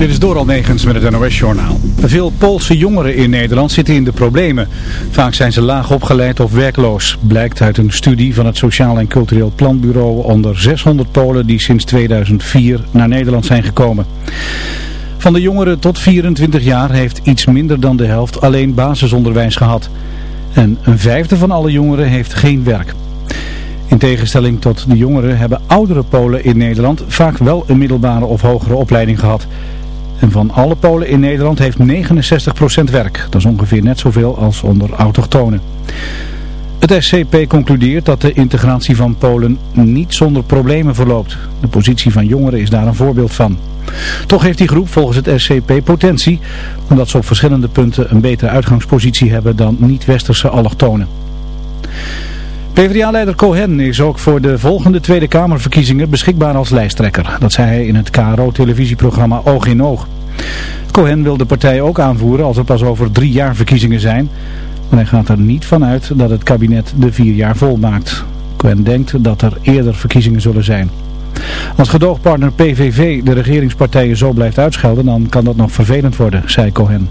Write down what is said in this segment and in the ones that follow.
Dit is Doral Negens met het NOS-journaal. Veel Poolse jongeren in Nederland zitten in de problemen. Vaak zijn ze laag opgeleid of werkloos. Blijkt uit een studie van het Sociaal en Cultureel Planbureau onder 600 Polen die sinds 2004 naar Nederland zijn gekomen. Van de jongeren tot 24 jaar heeft iets minder dan de helft alleen basisonderwijs gehad. En een vijfde van alle jongeren heeft geen werk. In tegenstelling tot de jongeren hebben oudere Polen in Nederland vaak wel een middelbare of hogere opleiding gehad. En van alle Polen in Nederland heeft 69% werk. Dat is ongeveer net zoveel als onder autochtonen. Het SCP concludeert dat de integratie van Polen niet zonder problemen verloopt. De positie van jongeren is daar een voorbeeld van. Toch heeft die groep volgens het SCP potentie, omdat ze op verschillende punten een betere uitgangspositie hebben dan niet-westerse allochtonen. PvdA-leider Cohen is ook voor de volgende Tweede Kamerverkiezingen beschikbaar als lijsttrekker. Dat zei hij in het KRO-televisieprogramma Oog in Oog. Cohen wil de partij ook aanvoeren als er pas over drie jaar verkiezingen zijn. Maar hij gaat er niet van uit dat het kabinet de vier jaar volmaakt. Cohen denkt dat er eerder verkiezingen zullen zijn. Als gedoogpartner PVV de regeringspartijen zo blijft uitschelden, dan kan dat nog vervelend worden, zei Cohen.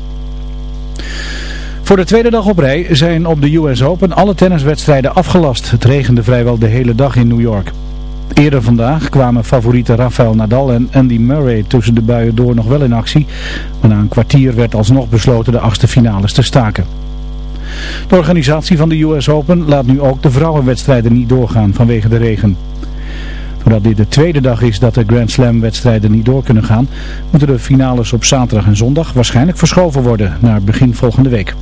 Voor de tweede dag op rij zijn op de US Open alle tenniswedstrijden afgelast. Het regende vrijwel de hele dag in New York. Eerder vandaag kwamen favorieten Rafael Nadal en Andy Murray tussen de buien door nog wel in actie. Maar na een kwartier werd alsnog besloten de achtste finales te staken. De organisatie van de US Open laat nu ook de vrouwenwedstrijden niet doorgaan vanwege de regen. Doordat dit de tweede dag is dat de Grand Slam wedstrijden niet door kunnen gaan, moeten de finales op zaterdag en zondag waarschijnlijk verschoven worden naar begin volgende week.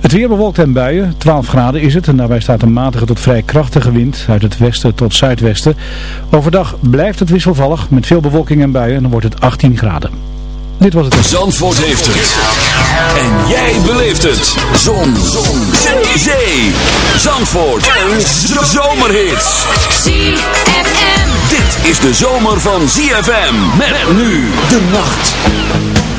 Het weer bewolkt en buien, 12 graden is het en daarbij staat een matige tot vrij krachtige wind uit het westen tot zuidwesten. Overdag blijft het wisselvallig met veel bewolking en buien en dan wordt het 18 graden. Dit was het. Zandvoort heeft het. En jij beleeft het. Zon. Zon. Zee. Zandvoort. Een zomerhit. ZFM. Dit is de zomer van ZFM. Met nu de nacht.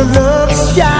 the love shine.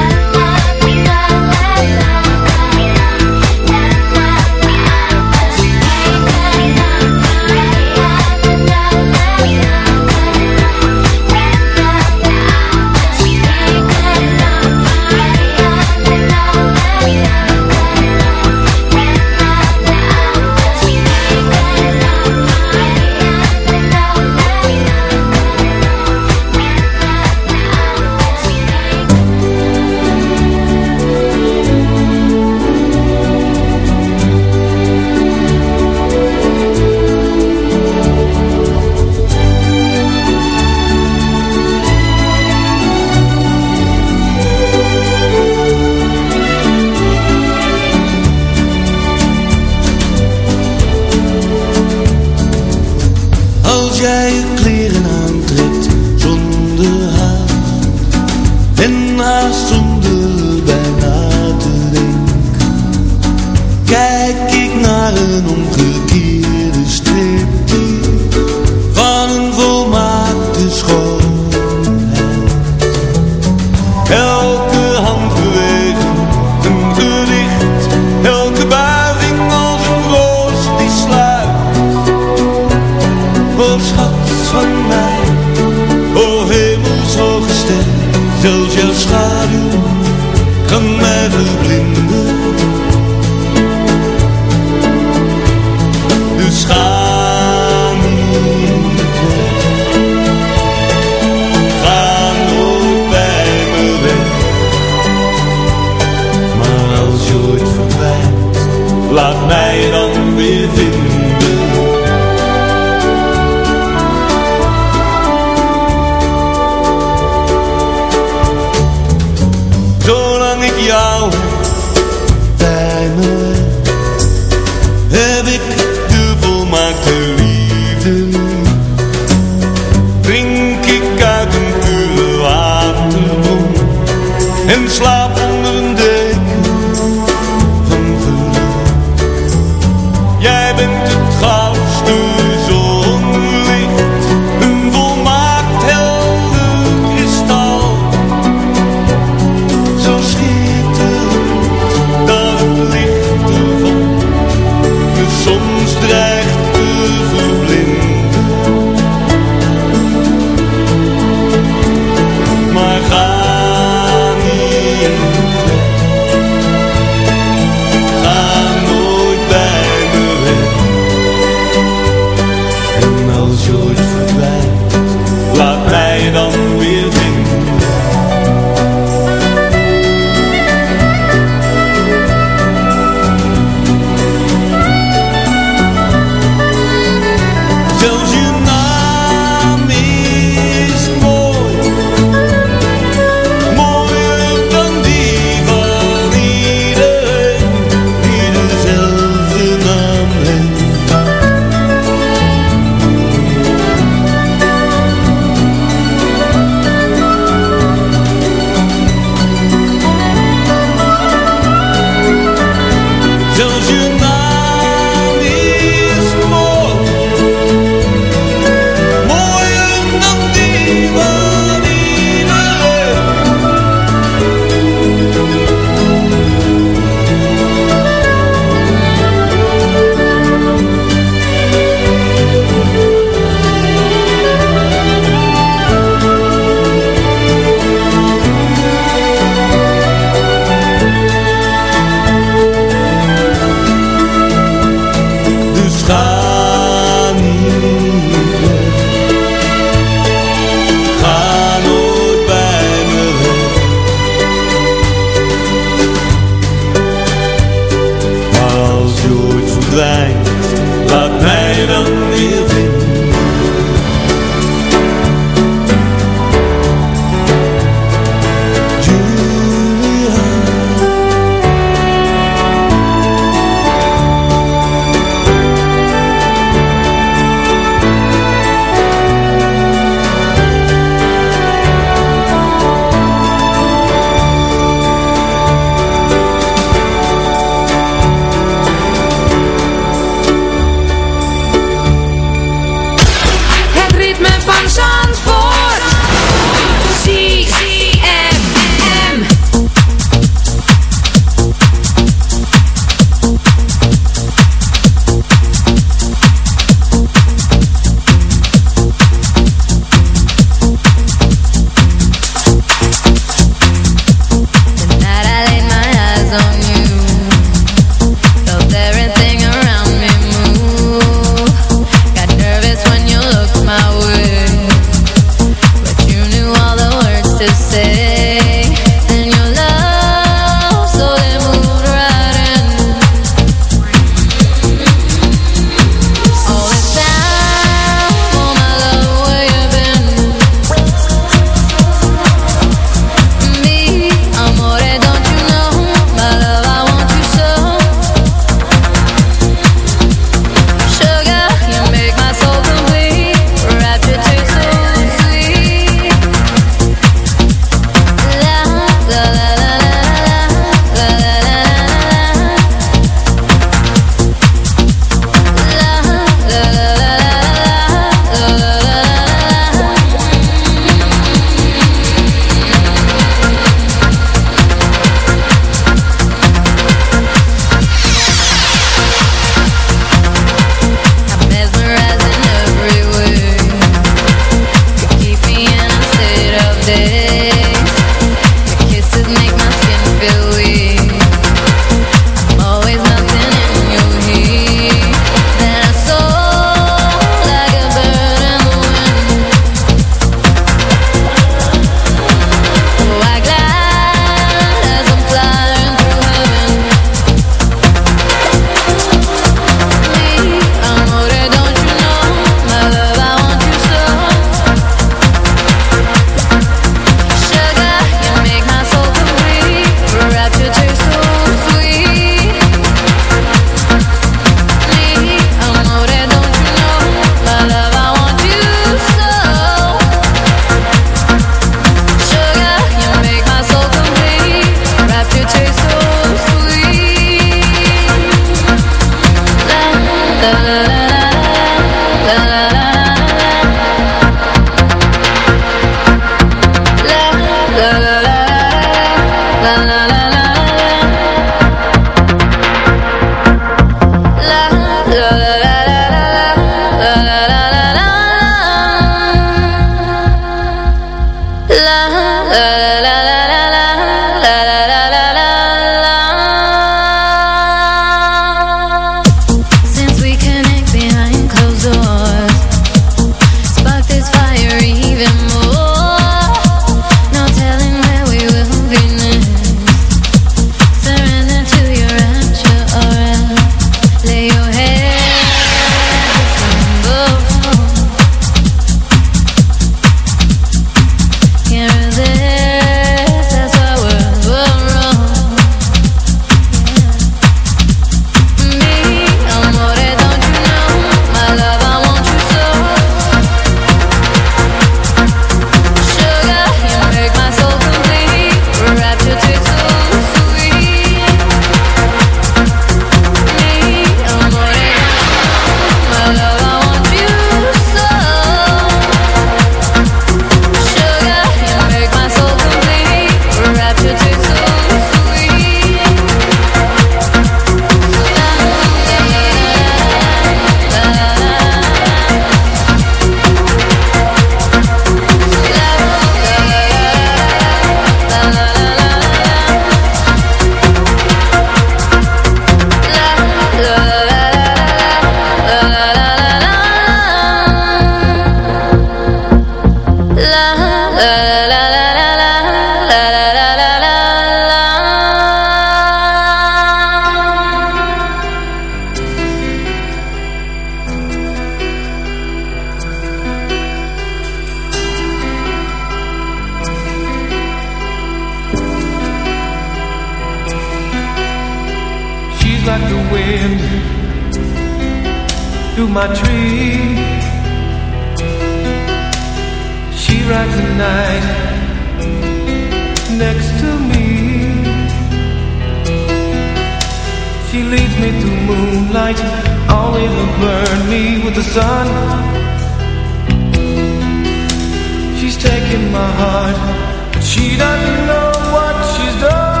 she doesn't know what she's done.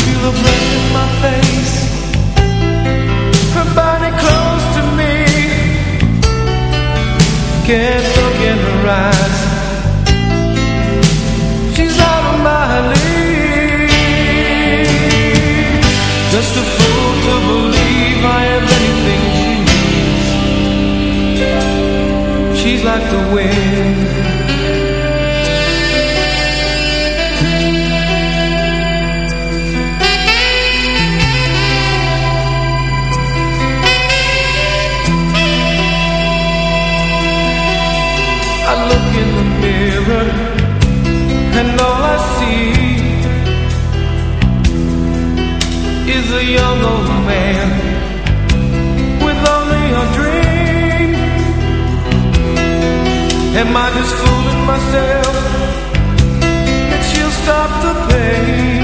Feel her breath in my face Her body close to me. She's like the wind. I look in the mirror And all I see Is a young old man. Am I just fooling myself? That she'll stop the pain.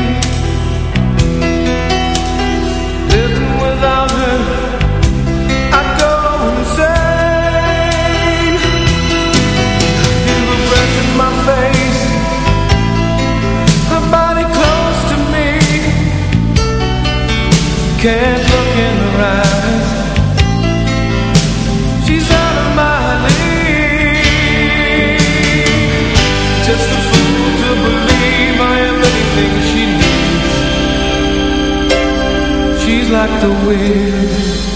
Living without her I'd go insane. I feel the breath in my face. Her body close to me. Can't look in her eyes. buy him anything she needs She's like the wind.